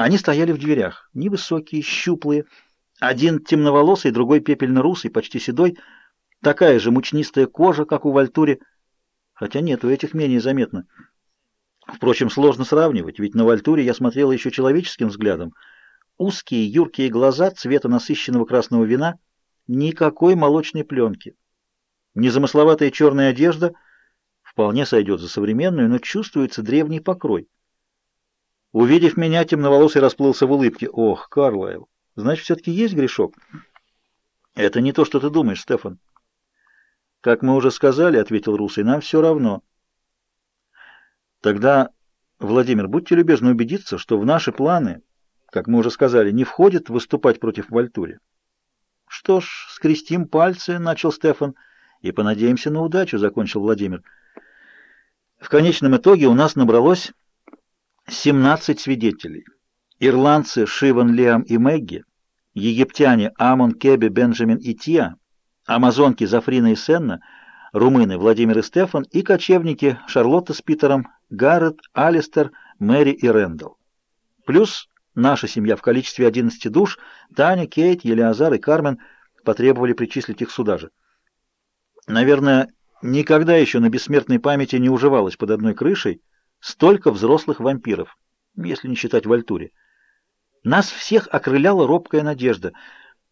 Они стояли в дверях, невысокие, щуплые, один темноволосый, другой пепельно-русый, почти седой, такая же мучнистая кожа, как у Вальтури, хотя нет, у этих менее заметно. Впрочем, сложно сравнивать, ведь на Вальтуре я смотрела еще человеческим взглядом. Узкие, юркие глаза цвета насыщенного красного вина, никакой молочной пленки. Незамысловатая черная одежда вполне сойдет за современную, но чувствуется древний покрой. Увидев меня, темноволосый расплылся в улыбке. «Ох, Карлайл, значит, все-таки есть грешок?» «Это не то, что ты думаешь, Стефан». «Как мы уже сказали, — ответил Русый, — нам все равно». «Тогда, Владимир, будьте любезны убедиться, что в наши планы, как мы уже сказали, не входит выступать против Вальтури». «Что ж, скрестим пальцы», — начал Стефан, — «и понадеемся на удачу», — закончил Владимир. В конечном итоге у нас набралось 17 свидетелей. Ирландцы Шиван, Лиам и Мэгги, египтяне Амон, Кеби, Бенджамин и Тиа, амазонки Зафрина и Сенна, румыны Владимир и Стефан и кочевники Шарлотта с Питером, Гаррет, Алистер, Мэри и Рэндалл. Плюс наша семья в количестве 11 душ, Таня, Кейт, Елиазар и Кармен потребовали причислить их сюда же. Наверное, никогда еще на бессмертной памяти не уживалось под одной крышей Столько взрослых вампиров, если не считать Вальтури. Нас всех окрыляла робкая надежда.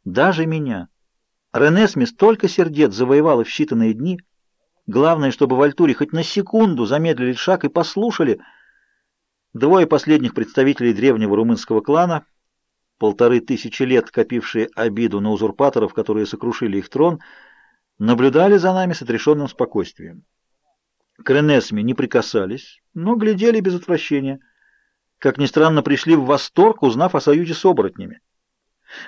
Даже меня. Ренесми столько сердец завоевала в считанные дни. Главное, чтобы Вальтури хоть на секунду замедлили шаг и послушали. Двое последних представителей древнего румынского клана, полторы тысячи лет копившие обиду на узурпаторов, которые сокрушили их трон, наблюдали за нами с отрешенным спокойствием. К Ренесме не прикасались, но глядели без отвращения. Как ни странно, пришли в восторг, узнав о союзе с оборотнями.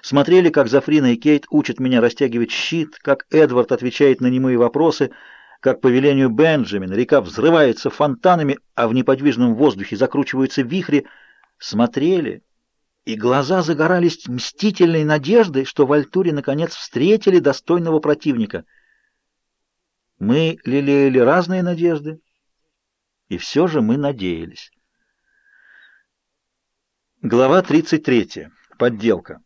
Смотрели, как Зафрина и Кейт учат меня растягивать щит, как Эдвард отвечает на немые вопросы, как по велению Бенджамина река взрывается фонтанами, а в неподвижном воздухе закручиваются вихри. Смотрели, и глаза загорались мстительной надеждой, что в Альтуре наконец встретили достойного противника — мы лелеяли разные надежды, и все же мы надеялись. Глава 33. Подделка.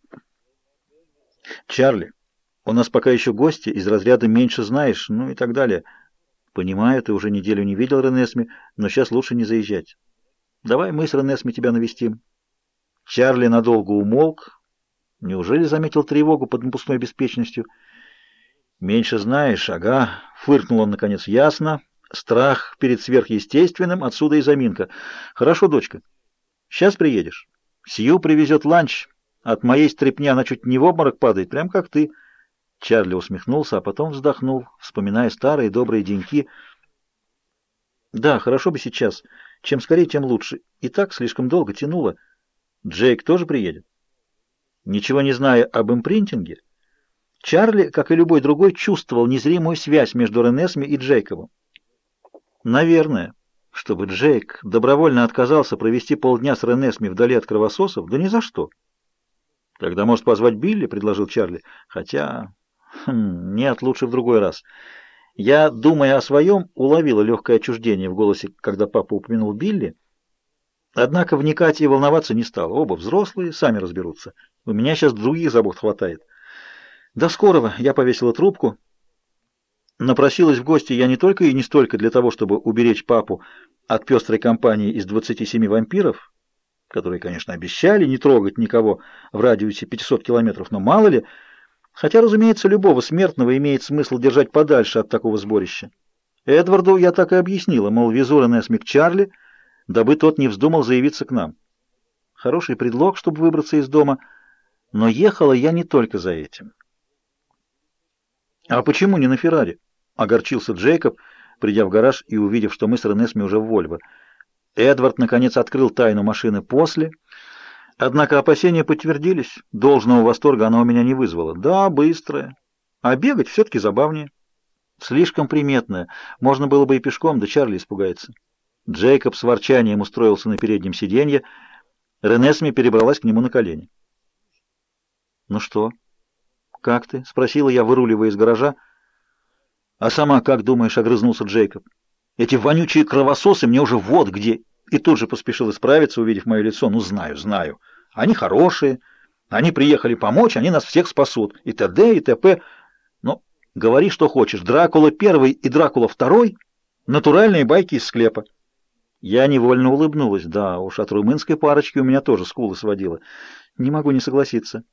Чарли, у нас пока еще гости, из разряда «меньше знаешь», ну и так далее. Понимаю, ты уже неделю не видел Ренесми, но сейчас лучше не заезжать. Давай мы с Ренесми тебя навестим. Чарли надолго умолк. Неужели заметил тревогу под напускной беспечностью? Меньше знаешь, ага, фыркнул он наконец. Ясно. Страх перед сверхъестественным, отсюда и заминка. Хорошо, дочка. Сейчас приедешь. Сью привезет ланч. От моей стрепни она чуть не в обморок падает, прям как ты. Чарли усмехнулся, а потом вздохнул, вспоминая старые добрые деньки. Да, хорошо бы сейчас. Чем скорее, тем лучше. И так слишком долго тянуло. Джейк тоже приедет? Ничего не зная об импринтинге, Чарли, как и любой другой, чувствовал незримую связь между Ренесми и Джейковым. Наверное, чтобы Джейк добровольно отказался провести полдня с Ренесми вдали от кровососов, да ни за что. Тогда, может, позвать Билли, предложил Чарли. Хотя, хм, нет, лучше в другой раз. Я, думая о своем, уловила легкое отчуждение в голосе, когда папа упомянул Билли. Однако вникать и волноваться не стал. Оба взрослые, сами разберутся. У меня сейчас других забот хватает. До скорого я повесила трубку. Напросилась в гости я не только и не столько для того, чтобы уберечь папу от пестрой компании из 27 вампиров, которые, конечно, обещали не трогать никого в радиусе 500 километров, но мало ли, хотя, разумеется, любого смертного имеет смысл держать подальше от такого сборища. Эдварду я так и объяснила, мол, везу Ренесми к Чарли, дабы тот не вздумал заявиться к нам. Хороший предлог, чтобы выбраться из дома, но ехала я не только за этим. «А почему не на Феррари?» — огорчился Джейкоб, придя в гараж и увидев, что мы с Ренесми уже в Вольво. Эдвард, наконец, открыл тайну машины после, однако опасения подтвердились. Должного восторга она у меня не вызвала. Да, быстрая. А бегать все-таки забавнее. Слишком приметная. Можно было бы и пешком, да Чарли испугается. Джейкоб с ворчанием устроился на переднем сиденье. Ренесми перебралась к нему на колени. «Ну что?» «Как ты?» — спросила я, выруливая из гаража. «А сама как думаешь?» — огрызнулся Джейкоб. «Эти вонючие кровососы мне уже вот где!» И тут же поспешил исправиться, увидев мое лицо. «Ну, знаю, знаю. Они хорошие, они приехали помочь, они нас всех спасут, и т.д. и т.п. Но говори, что хочешь, Дракула первый и Дракула второй — натуральные байки из склепа. Я невольно улыбнулась. Да уж, от румынской парочки у меня тоже скулы сводила. Не могу не согласиться.